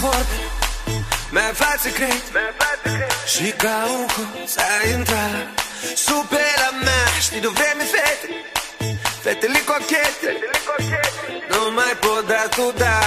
cu vorbe Mi-ai aflat secret Și ca un hoț a intrat Sub la mea. Știi de vreme fete? Fetele cochete. Nu mai pot da tu da.